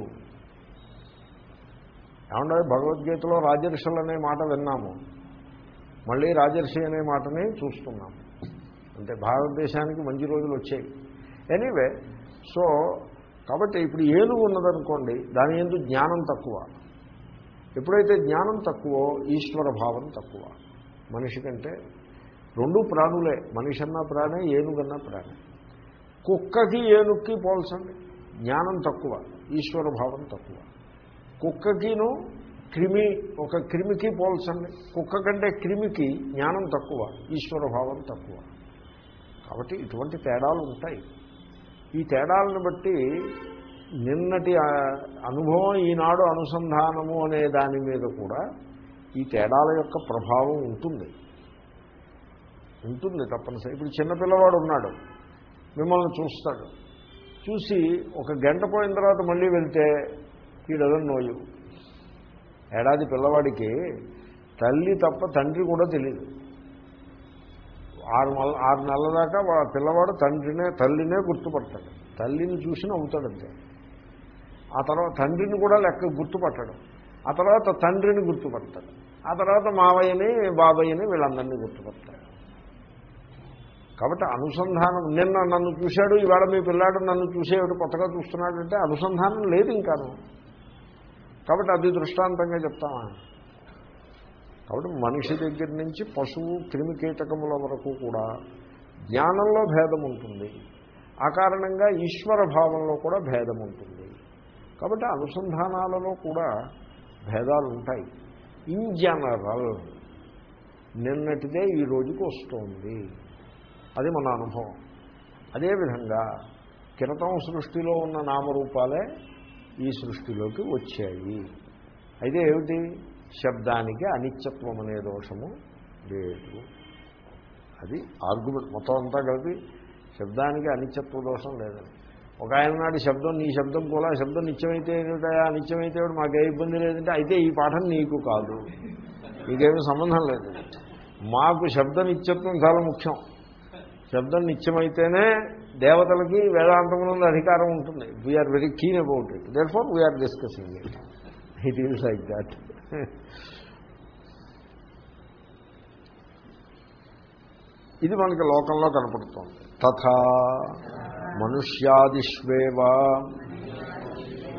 [SPEAKER 1] ఏమన్నా భగవద్గీతలో రాజర్షులు అనే మాట విన్నాము. మళ్ళీ రాజర్షి అనే మాటని చూస్తున్నాము. అంటే భారతదేశానికి మంచి రోజులు వచ్చాయి. ఎనీవే సో కాబట్టి ఇప్పుడు ఏనుగు ఉన్నదనుకోండి దాని ఎందు జ్ఞానం తక్కువ. ఎప్పుడైతే జ్ఞానం తక్కువో ఈశ్వర భావం తక్కువ. మనిషి కంటే రెండు ప్రాణులే. మనిషి అన్నా ప్రాణే ఏనుగన్నా ప్రాణే. కుక్కకి ఏనుక్కి పోల్చండి. జ్ఞానం తక్కువ ఈశ్వర భావం తక్కువ. కుక్కకిను క్రిమి ఒక క్రిమికి పోల్చండి. కుక్క కంటే క్రిమికి జ్ఞానం తక్కువ ఈశ్వర భావం తక్కువ. కాబట్టి ఇటువంటి తేడాలు ఉంటాయి. ఈ తేడాలను బట్టి నిన్నటి అనుభవం ఈనాడు అనుసంధానము అనే దాని మీద కూడా ఈ తేడాల యొక్క ప్రభావం ఉంటుంది. ఉంటుంది తప్పనిసరి. ఇప్పుడు చిన్నపిల్లవాడు ఉన్నాడు. మిమ్మల్ని చూస్తాడు. చూసి ఒక గంట పోయిన తర్వాత మళ్ళీ వెళ్తే ఈ డజన్ నోయు? ఏడాది పిల్లవాడికి తల్లి తప్ప తండ్రి కూడా తెలియదు ఆరు ఆరు నెలల దాకా పిల్లవాడు తండ్రినే తల్లినే గుర్తుపడతాడు. తల్లిని చూసి నవ్వుతాడంతే. ఆ తర్వాత తండ్రిని కూడా లెక్క గుర్తుపట్టడం. ఆ తర్వాత తండ్రిని గుర్తుపడతాడు. ఆ తర్వాత మావయ్యని బాబయ్యని వీళ్ళందరినీ గుర్తుపడతాడు. కాబట్టి అనుసంధానం నిన్న నన్ను చూశాడు ఇవాళ మీ పిల్లాడు నన్ను చూసేవాడు కొత్తగా చూస్తున్నాడంటే అనుసంధానం లేదు ఇంకాను. కాబట్టి అది దృష్టాంతంగా చెప్తామా? కాబట్టి మనిషి దగ్గర నుంచి పశువు క్రిమికీటకముల వరకు కూడా జ్ఞానంలో భేదం ఉంటుంది. ఆ కారణంగా ఈశ్వర భావంలో కూడా భేదం ఉంటుంది. కాబట్టి అనుసంధానాలలో కూడా భేదాలు ఉంటాయి. ఇన్ జనరల్ నిన్నటిదే ఈ రోజుకి వస్తుంది. అది మన అనుభవం. అదేవిధంగా కిరతం సృష్టిలో ఉన్న నామరూపాలే ఈ సృష్టిలోకి వచ్చాయి. అయితే ఏమిటి? శబ్దానికి అనిత్యత్వం అనే దోషము లేదు. అది ఆర్గ్యుమెంట్ మొత్తం అంతా కలిపి శబ్దానికి అనిత్యత్వ దోషం లేదని ఒక ఆయన నాడు శబ్దం నీ శబ్దం కూడా శబ్దం నిత్యమైతే ఏమిటయా నిత్యమైతే మాకు మాకే ఇబ్బంది లేదంటే అయితే ఈ పాఠం నీకు కాదు. నీకేమీ సంబంధం లేదు. మాకు శబ్ద నిత్యత్వం చాలా ముఖ్యం. శబ్దం నిత్యమైతేనే దేవతలకి వేదాంతమునందు అధికారం ఉంటుంది. We are very keen about it therefore we are discussing it it is like that ఇది మనకి లోకంలో కనపడుతోంది. తథా మనుష్యాదిష్వేవ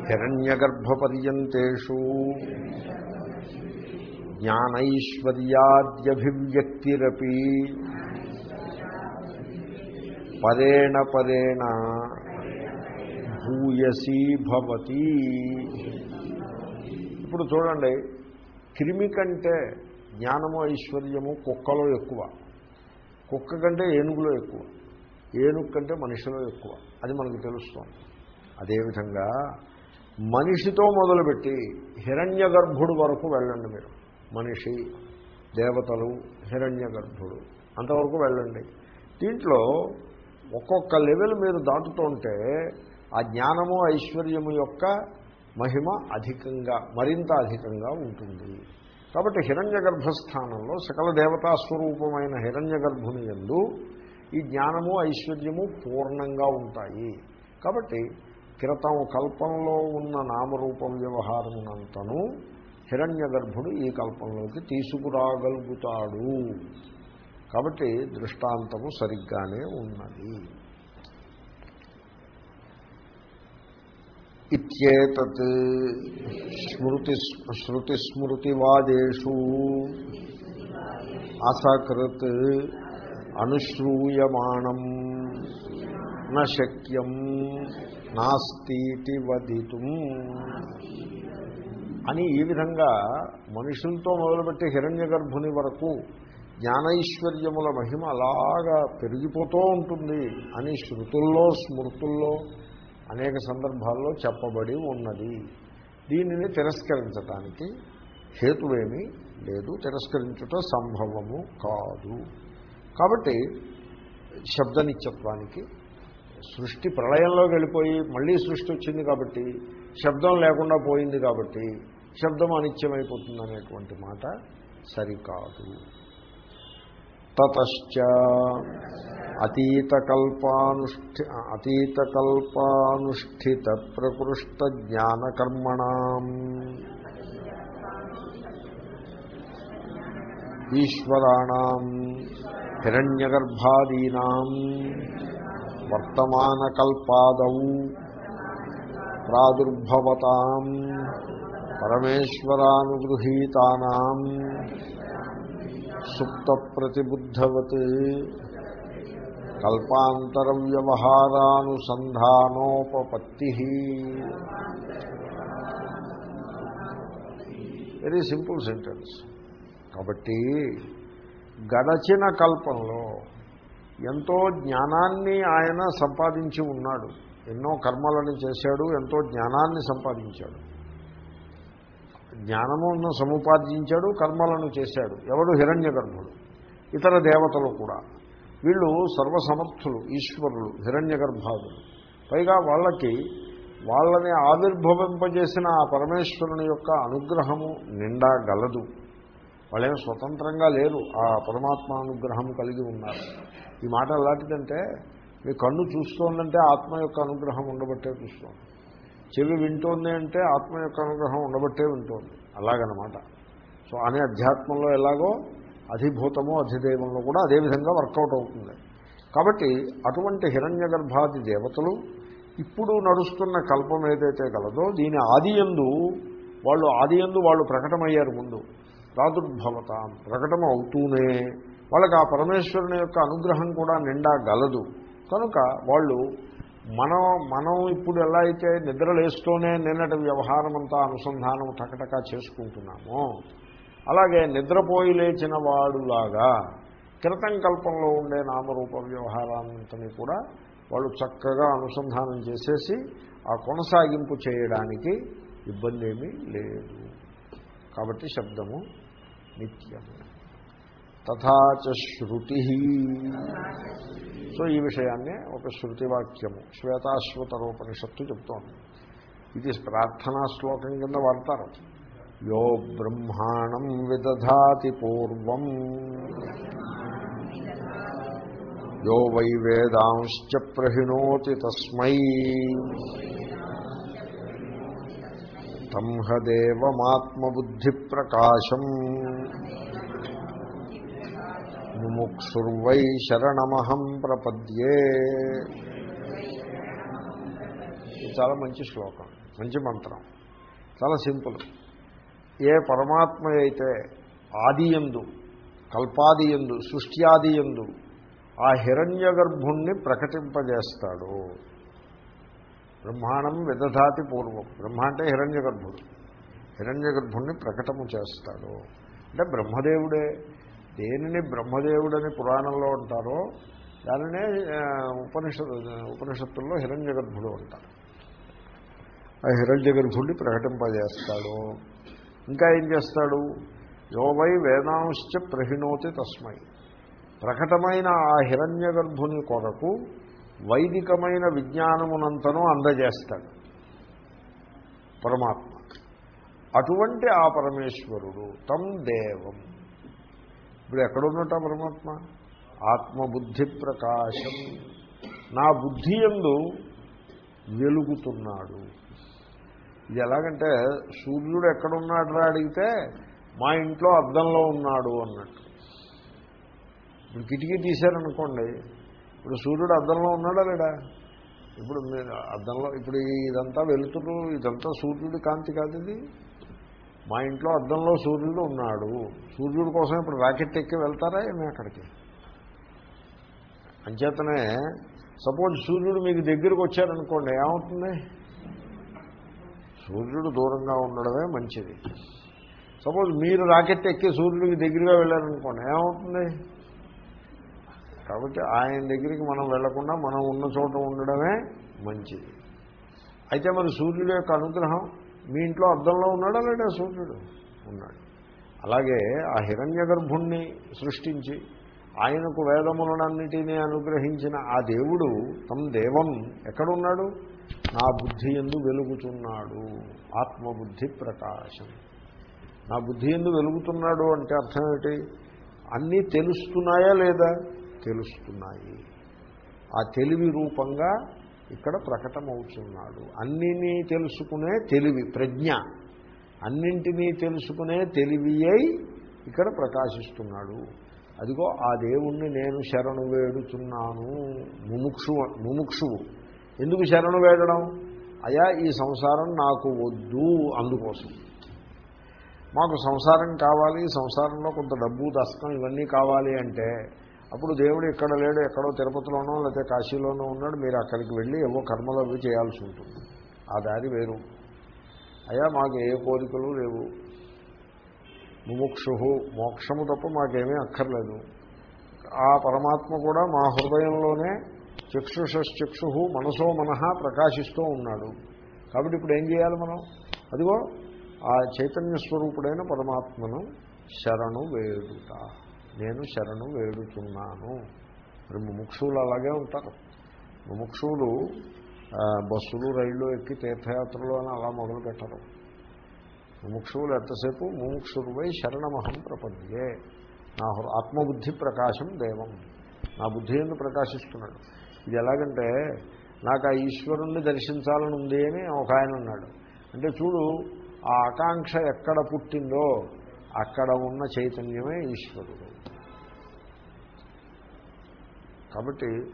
[SPEAKER 1] హిరణ్యగర్భపర్యంతేషు జ్ఞానైశ్వర్యాద్యభివ్యక్తిరపి పరేణ పరేణ భూయసీ భవతి. ఇప్పుడు చూడండి క్రిమి కంటే జ్ఞానము ఐశ్వర్యము కుక్కలో ఎక్కువ. కుక్క కంటే ఏనుగులో ఎక్కువ. ఏనుగు కంటే మనిషిలో ఎక్కువ. అది మనకు తెలుస్తోంది. అదేవిధంగా మనిషితో మొదలుపెట్టి హిరణ్య గర్భుడు వరకు వెళ్ళండి మీరు. మనిషి దేవతలు హిరణ్య గర్భుడు అంతవరకు వెళ్ళండి. దీంట్లో ఒక్కొక్క లెవెల్ మీరు దాటుతుంటే ఆ జ్ఞానము ఐశ్వర్యము యొక్క మహిమ అధికంగా మరింత అధికంగా ఉంటుంది. కాబట్టి హిరణ్య గర్భస్థానంలో సకల దేవతా స్వరూపమైన హిరణ్య గర్భుని ఎందు ఈ జ్ఞానము ఐశ్వర్యము పూర్ణంగా ఉంటాయి. కాబట్టి క్రితం కల్పంలో ఉన్న నామరూపం వ్యవహారమునంతను హిరణ్య గర్భుడు ఈ కల్పంలోకి తీసుకురాగలుగుతాడు. కాబట్టి దృష్టాంతము సరిగ్గానే ఉన్నది. ఇత్యేతత్ స్మృతి శృతిస్మృతివాదేషు అసకృత్ అనుశ్రూయమాణం నక్యం నాస్తిటి వదితుం అని ఈ విధంగా మనుషులతో మొదలుపెట్టి హిరణ్య గర్భుని వరకు జ్ఞానైశ్వర్యముల మహిమ అలాగా పెరిగిపోతూ ఉంటుంది అని శృతుల్లో స్మృతుల్లో అనేక సందర్భాల్లో చెప్పబడి ఉన్నది. దీనిని తిరస్కరించటానికి హేతువేమీ లేదు. తిరస్కరించుట సంభవము కాదు. కాబట్టి శబ్దనిత్యత్వానికి సృష్టి ప్రళయంలోకి వెళ్ళిపోయి మళ్ళీ సృష్టి వచ్చింది కాబట్టి శబ్దం లేకుండా పోయింది కాబట్టి శబ్దం అనిత్యమైపోతుంది అనేటువంటి మాట సరికాదు. తతశ్చ. అతీతకల్పానుష్ఠి అతీతకల్పానుష్ఠిత ప్రకృష్ట జ్ఞానకర్మణ ఈశ్వరాణం హిరణ్యగర్భాదీనా వర్తమానకల్పాదౌ ప్రాదుర్భవతాం పరమేశ్వరానుగృహీతానాం సుప్తప్రతిబుద్ధవత్ కల్పాంతర వ్యవహారానుసంధానోపత్తి వెరీ సింపుల్ సెంటెన్స్ కాబట్టి గడచిన కల్పంలో ఎంతో జ్ఞానాన్ని ఆయన సంపాదించి ఉన్నాడు. ఎన్నో కర్మలను చేశాడు ఎంతో జ్ఞానాన్ని సంపాదించాడు. జ్ఞానమును సముపార్జించాడు కర్మలను చేశాడు. ఎవడు? హిరణ్య గర్భుడు ఇతర దేవతలు కూడా. వీళ్ళు సర్వసమర్థులు ఈశ్వరులు హిరణ్య గర్భాదులు పైగా వాళ్ళకి వాళ్ళని ఆవిర్భవింపజేసిన ఆ పరమేశ్వరుని యొక్క అనుగ్రహము నిండా గలదు. వాళ్ళేం స్వతంత్రంగా లేరు. ఆ పరమాత్మ అనుగ్రహం కలిగి ఉన్నారు. ఈ మాట ఎలాంటిదంటే మీ కన్ను చూస్తోందంటే ఆత్మ యొక్క అనుగ్రహం ఉండబట్టే చూస్తోంది. చెవి వింటోంది అంటే ఆత్మ యొక్క అనుగ్రహం ఉండబట్టే వింటోంది. అలాగనమాట. సో అనే అధ్యాత్మంలో ఎలాగో అధిభూతము అధిదైవంలో కూడా అదేవిధంగా వర్కౌట్ అవుతుంది. కాబట్టి అటువంటి హిరణ్య గర్భాది దేవతలు ఇప్పుడు నడుస్తున్న కల్పం ఏదైతే కలదో దీని ఆదియందు వాళ్ళు ఆదియందు వాళ్ళు ప్రకటమయ్యారు ముందు. ప్రాదుర్భవతాం ప్రకటన అవుతూనే వాళ్ళకి ఆ పరమేశ్వరుని యొక్క అనుగ్రహం కూడా నిండా గలదు. కనుక వాళ్ళు మనం మనం ఇప్పుడు ఎలా అయితే నిద్రలేస్తూనే నిన్నటి వ్యవహారం అంతా అనుసంధానం టకటకా చేసుకుంటున్నామో అలాగే నిద్రపోయి లేచిన వాడులాగా క్రితం కల్పంలో ఉండే నామరూప వ్యవహారాన్నింటినీ కూడా వాళ్ళు చక్కగా అనుసంధానం చేసేసి ఆ కొనసాగింపు చేయడానికి ఇబ్బంది ఏమీ లేదు. కాబట్టి శబ్దము నిత్యము. తథాచ శృతి. సో ఈ విషయాన్ని ఒక శృతి వాక్యము శ్వేతాశ్వతరోపనిషత్తు చెప్తోంది. ఇది ప్రార్థనా శ్లోకం కింద వాడతారు. యో బ్రహ్మాణం విదధాతి పూర్వం. యో వై వేదాంశ్చ ప్రహిణోతి తస్మై. తంహదేవమాత్మబుద్ధి ప్రకాశం ముముక్షుర్వై శరణమహం ప్రపద్యే. ఇది చాలా మంచి శ్లోకం మంచి మంత్రం చాలా సింపుల్. ఏ పరమాత్మ అయితే ఆదియందు కల్పాదియందు సృష్ట్యాదియందు ఆ హిరణ్య గర్భుణ్ణి ప్రకటింపజేస్తాడు. బ్రహ్మాండం విదధాతి పూర్వం. బ్రహ్మ అంటే హిరణ్య గర్భుడు హిరణ్య గర్భుణ్ణి ప్రకటము చేస్తాడు. అంటే బ్రహ్మదేవుడే దేనిని బ్రహ్మదేవుడని పురాణంలో ఉంటారో దానినే ఉపనిషత్ ఉపనిషత్తుల్లో హిరణ్యగర్భుడు ఉంటారు అంటారు. ఆ హిరణ్యగర్భుడిని ప్రకటింపజేస్తాడు. ఇంకా ఏం చేస్తాడు? యోవై వేదాంశ్చ ప్రహిణోతి తస్మై. ప్రకటమైన ఆ హిరణ్య గర్భుని కొరకు వైదికమైన విజ్ఞానమునంతను అందజేస్తాడు పరమాత్మ. అటువంటి ఆ పరమేశ్వరుడు తం దేవం. ఇప్పుడు ఎక్కడున్నట్ట పరమాత్మ? ఆత్మబుద్ధి ప్రకాశం. నా బుద్ధి ఎందు వెలుగుతున్నాడు. ఇది ఎలాగంటే సూర్యుడు ఎక్కడున్నాడు రా అడిగితే మా ఇంట్లో అద్దంలో ఉన్నాడు అన్నట్టు. ఇప్పుడు కిటికీ తీశారనుకోండి ఇప్పుడు సూర్యుడు అద్దంలో ఉన్నాడా లేడా? ఇప్పుడు మీరు అద్దంలో ఇప్పుడు ఇదంతా వెలుతురు ఇదంతా సూర్యుడి కాంతి కాదు ఇది. మా ఇంట్లో అద్దంలో సూర్యుడు ఉన్నాడు. సూర్యుడి కోసం ఇప్పుడు రాకెట్ ఎక్కి వెళ్తారా ఏమి అక్కడికి? అంచేతనే సపోజ్ సూర్యుడు మీకు దగ్గరకు వచ్చారనుకోండి ఏమవుతుంది? సూర్యుడు దూరంగా ఉండడమే మంచిది. సపోజ్ మీరు రాకెట్ ఎక్కి సూర్యుడికి దగ్గరగా వెళ్ళారనుకోండి ఏమవుతుంది? కాబట్టి ఆయన దగ్గరికి మనం వెళ్ళకుండా మనం ఉన్న చోట ఉండడమే మంచిది. అయితే మరి సూర్యుడు యొక్క అనుగ్రహం? మీ ఇంట్లో అద్దంలో ఉన్నాడా లేడా? సూర్యుడు ఉన్నాడు. అలాగే ఆ హిరణ్య గర్భుణ్ణి సృష్టించి ఆయనకు వేదములనన్నిటినీ అనుగ్రహించిన ఆ దేవుడు తమ దేవం ఎక్కడున్నాడు? నా బుద్ధి ఎందు వెలుగుతున్నాడు. ఆత్మబుద్ధి ప్రకాశం. నా బుద్ధి ఎందు వెలుగుతున్నాడు అంటే అర్థం ఏమిటి? అన్నీ తెలుస్తున్నాయా లేదా? తెలుస్తున్నాయి. ఆ తెలివి రూపంగా ఇక్కడ ప్రకటమవుతున్నాడు. అన్నినీ తెలుసుకునే తెలివి ప్రజ్ఞ. అన్నింటినీ తెలుసుకునే తెలివి అయి ఇక్కడ ప్రకాశిస్తున్నాడు. అదిగో ఆ దేవుణ్ణి నేను శరణు వేడుతున్నాను. ముముక్షు ముముక్షువు. ఎందుకు శరణు వేడడం? అయా ఈ సంసారం నాకు వద్దు అందుకోసం. మాకు సంసారం కావాలి సంసారంలో కొంత డబ్బు దశకం ఇవన్నీ కావాలి అంటే అప్పుడు దేవుడు ఇక్కడ లేడు ఎక్కడో తిరుపతిలోనో లేకపోతే కాశీలోనో ఉన్నాడు మీరు అక్కడికి వెళ్ళి ఏవో కర్మలు అవి చేయాల్సి ఉంటుంది. ఆ దారి వేరు. అయ్యా మాకు ఏ కోరికలు లేవు. ముముక్షు మోక్షము తప్ప మాకేమీ అక్కర్లేదు. ఆ పరమాత్మ కూడా మా హృదయంలోనే చక్షుషశ్చక్షు మనసో మనహ ప్రకాశిస్తూ ఉన్నాడు. కాబట్టి ఇప్పుడు ఏం చేయాలి మనం? అదిగో ఆ చైతన్య స్వరూపుడైన పరమాత్మను శరణు వేడుట. నేను శరణు వేడుతున్నాను మరి ముముక్షువులు అలాగే ఉంటారు. ముముక్షువులు బస్సులు రైళ్ళు ఎక్కి తీర్థయాత్రలు అని అలా మొదలు పెట్టరు. ముముక్షువులు ఎంతసేపు? ముముక్షురువై శరణమహం ప్రపంచే. నా ఆత్మబుద్ధి ప్రకాశం దేవం. నా బుద్ధి ఎందు ప్రకాశిస్తున్నాడు. ఇది ఎలాగంటే నాకు ఆ ఈశ్వరుణ్ణి దర్శించాలని ఉంది అని ఒక ఆయన అన్నాడు అంటే చూడు ఆ ఆకాంక్ష ఎక్కడ పుట్టిందో అక్కడ ఉన్న చైతన్యమే ఈశ్వరుడు. కాబట్టి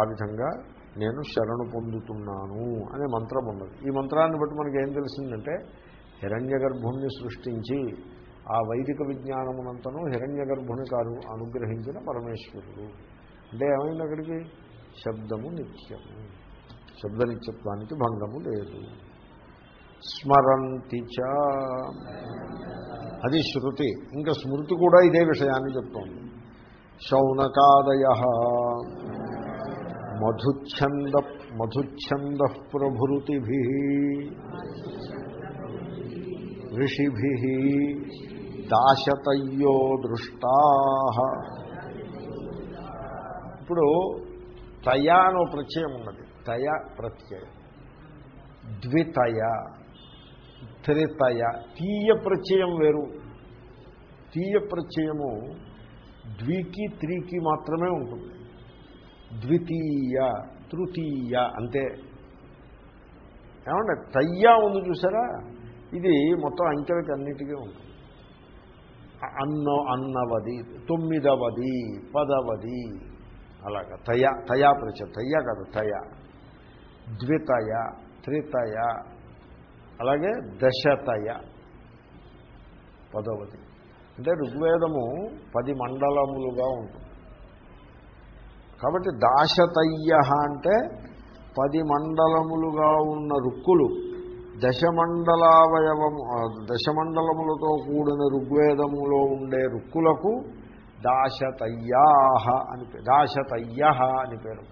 [SPEAKER 1] ఆ విధంగా నేను శరణు పొందుతున్నాను అనే మంత్రం ఉన్నది. ఈ మంత్రాన్ని బట్టి మనకి ఏం తెలిసిందంటే హిరణ్య గర్భుణ్ణి సృష్టించి ఆ వైదిక విజ్ఞానమునంతను హిరణ్య గర్భుని కారు అనుగ్రహించిన పరమేశ్వరుడు. అంటే ఏమైంది అక్కడికి? శబ్దము నిత్యము. శబ్ద నిత్యత్వానికి భంగము లేదు. స్మరంతి చ. అది శృతి. ఇంకా స్మృతి కూడా ఇదే విషయాన్ని చెప్తోంది. శౌనకాదయ మధుఛంద మధుఛంద ప్రభుతి ఋషిభి దాశతయ్యో దృష్టా ఇప్పుడు తయ అనో ప్రత్యయం ఉన్నది. తయ ప్రత్యయం. ద్వితయ త్రితయ తీయ ప్రత్యయం వేరు. తీయ ప్రత్యయము ద్వికి త్రీకి మాత్రమే ఉంటుంది. ద్వితీయ తృతీయ అంతే. ఏమంటే తయ్యా ఉంది చూసారా? ఇది మొత్తం అంకెలకి అన్నిటికీ ఉంటుంది. అన్న అన్నవది తొమ్మిదవది పదవది అలాగా. తయ తయా ప్రచ తయ్యా కాదు తయ. ద్వితయ త్రితయ అలాగే దశతయ పదవది. అంటే ఋగ్వేదము పది మండలములుగా ఉంటుంది. కాబట్టి దాశతయ్య అంటే పది మండలములుగా ఉన్న రుక్కులు దశమండలావయవము దశమండలములతో కూడిన ఋగ్వేదములో ఉండే రుక్కులకు దాశతయ్యాహ అని పేరు దాశతయ్య అని పేరు.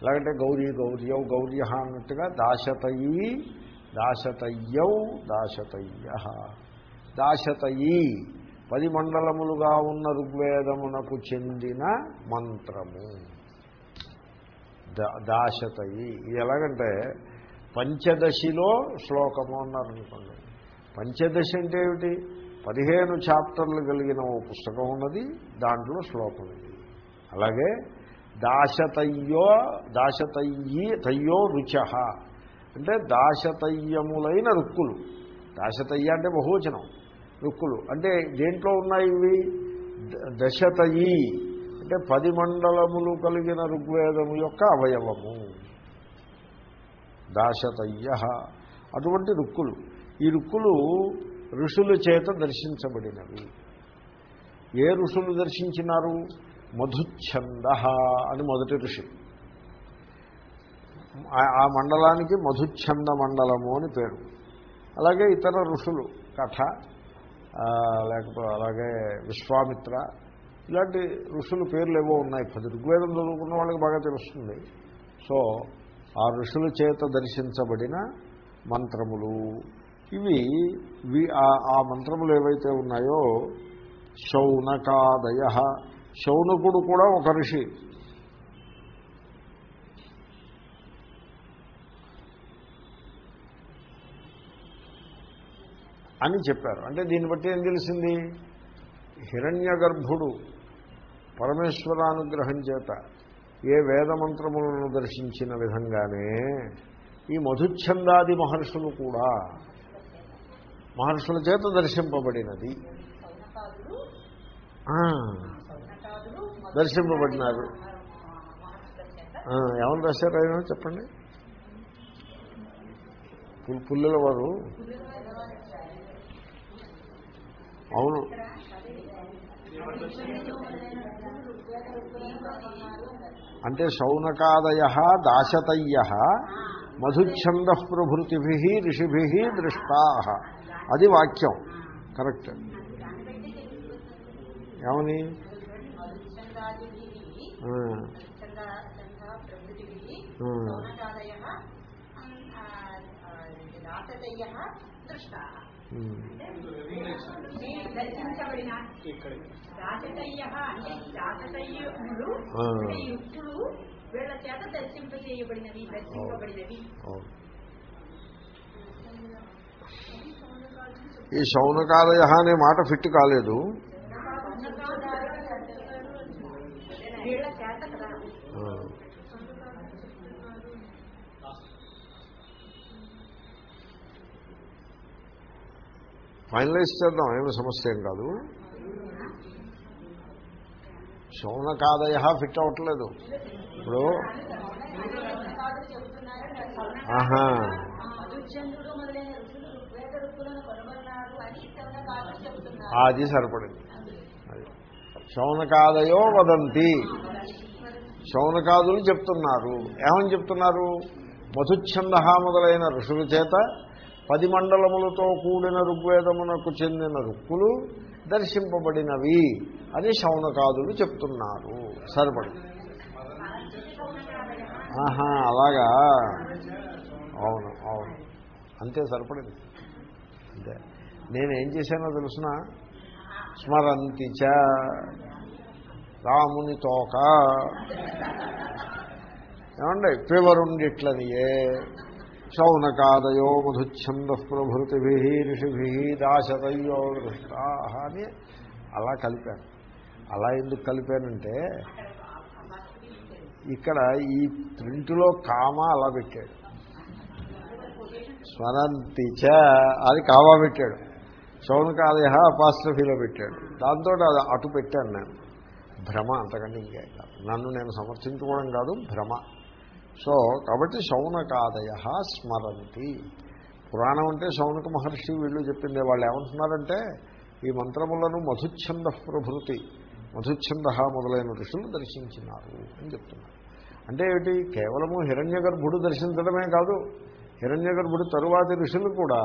[SPEAKER 1] ఎలాగంటే గౌరీ గౌర్యౌ గౌర్య అన్నట్టుగా దాశతయి దాశతయ్యౌ దాశతయ్య దాశతయి పది మండలములుగా ఉన్న ఋగ్వేదమునకు చెందిన మంత్రము. దా- దాశతయి. ఇది ఎలాగంటే పంచదశిలో శ్లోకము అన్నారనుకోండి. అనుకోండి పంచదశి అంటే ఏమిటి? పదిహేను చాప్టర్లు కలిగిన ఓ పుస్తకం ఉన్నది దాంట్లో శ్లోకం ఇది. అలాగే దాశతయ్యో దాశతయ్యి తయ్యో రుచ. అంటే దాశతయ్యములైన రుక్కులు దాశతయ్య అంటే బహువచనం. రుక్కులు. అంటే దేంట్లో ఉన్నాయి ఇవి ద- దశతయి. అంటే పది మండలములు కలిగిన ఋగ్వేదము యొక్క అవయవము. దాశతయ్య. అటువంటి రుక్కులు. ఈ రుక్కులు ఋషుల చేత దర్శించబడినవి. ఏ ఋషులు దర్శించినారు? మధుచ్ఛంద అని మొదటి ఋషి. ఆ- మండలానికి మధుచ్ఛంద మండలము అని పేరు. అలాగే ఇతర ఋషులు. కథ. లేకపోతే అలాగే విశ్వామిత్ర ఇలాంటి ఋషుల పేర్లు ఏవో ఉన్నాయి. పది ఋగ్వేదం చదువుకున్న వాళ్ళకి బాగా తెలుస్తుంది. సో ఆ ఋషుల చేత దర్శించబడిన మంత్రములు. ఇవి వి- ఆ మంత్రములు ఏవైతే ఉన్నాయో శౌనకాదయ. శౌనకుడు కూడా ఒక ఋషి. అని చెప్పారు. అంటే దీన్ని బట్టి ఏం తెలిసింది? హిరణ్య గర్భుడు పరమేశ్వరానుగ్రహం చేత ఏ వేదమంత్రములను దర్శించిన విధంగానే ఈ మధుచ్ఛందాది మహర్షులు కూడా మహర్షుల చేత దర్శింపబడినది. దర్శింపబడినారు. ఏమని రాశారు ఆయన? చెప్పండి. పుల్- పుల్లల వారు అవును అంటే శౌనకాదయ దాశతయ్య మధుఛంద ప్రభృతిభి ఋషిభి దృష్టా అది వాక్యం కరెక్ట్ ఏమని ఆ,
[SPEAKER 2] దర్శించబడిన రాజతయ్య అంటే రాజతయ్యులు
[SPEAKER 1] ఆ.
[SPEAKER 2] ఈ వీళ్ళ చేత దర్శింపబడినవి.
[SPEAKER 1] శౌనకాదయ అనే మాట ఫిట్ కాలేదు
[SPEAKER 2] వీళ్ళ చేత కదా
[SPEAKER 1] ఆ. ఫైనలైజ్ చేద్దాం ఏమి సమస్య ఏం కాదు. శౌనకాదయ ఫిట్ అవ్వట్లేదు ఇప్పుడు ఆహా. అది సరిపడింది. శౌనకాదయో వదంతి. శౌనకాదులు చెప్తున్నారు. ఏమని చెప్తున్నారు? మధుచ్ఛంద మొదలైన ఋషుల చేత పది మండలములతో కూడిన ఋగ్వేదమునకు చెందిన రుక్కులు దర్శింపబడినవి. అని శౌనకాదులు చెప్తున్నారు. సరిపడి. ఆహా అలాగా? అవును అవును. అంతే సరిపడింది. అంతే. నేనేం చేశానో తెలుసిన? స్మరంతి చ రాముని తోక. ఏమండి? పివరుండిట్లనియే. శౌనకాదయో మధుచ్ఛంద ప్రభృతిభి ఋషిభి దాశతయో దృష్టా. అని అలా కలిపాను. అలా ఎందుకు కలిపానంటే ఇక్కడ ఈ ప్రింట్లో కామ అలా పెట్టాడు. స్మరంతి చ అది కామా పెట్టాడు. శౌనకాదయ అపాస్ట్రఫీలో పెట్టాడు. దాంతో అది అటు పెట్టాను నేను. భ్రమ అంతకంటే ఇంకే కాదు. నన్ను నేను సమర్థించుకోవడం కాదు భ్రమ. సో కాబట్టి శౌనకాదయ స్మరంతి. పురాణం అంటే శౌనక మహర్షి వీళ్ళు చెప్పింది. వాళ్ళు ఏమంటున్నారంటే ఈ మంత్రములను మధుచ్ఛంద ప్రభృతి మధుచ్ఛంద మొదలైన ఋషులు దర్శించినారు అని చెప్తున్నారు. అంటే ఏమిటి? కేవలము హిరణ్య గర్భుడు దర్శించడమే కాదు హిరణ్య గర్భుడు తరువాతి ఋషులు కూడా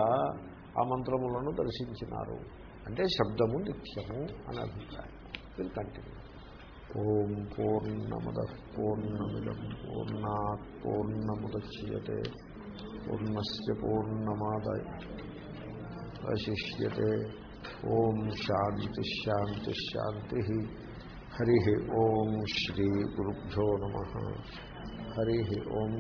[SPEAKER 1] ఆ మంత్రములను దర్శించినారు. అంటే శబ్దము నిత్యము అని అభిప్రాయం. విల్ కంటిన్యూ ఓం పూర్ణమద పూర్ణమిదం పూర్ణా పూర్ణముద్యతే పూర్ణస్ పూర్ణమాదాయ వశిష్యతే ఓం శాంతి శాంతి శాంతి హరి ఓం శ్రీ గురుభ్యో నమ హరి ఓం